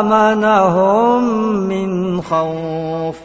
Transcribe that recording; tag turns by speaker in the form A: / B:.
A: آمنهم من خوف.